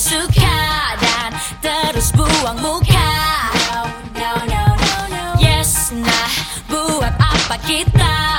suka dan terus buang muka. Yes nah buat apa kita?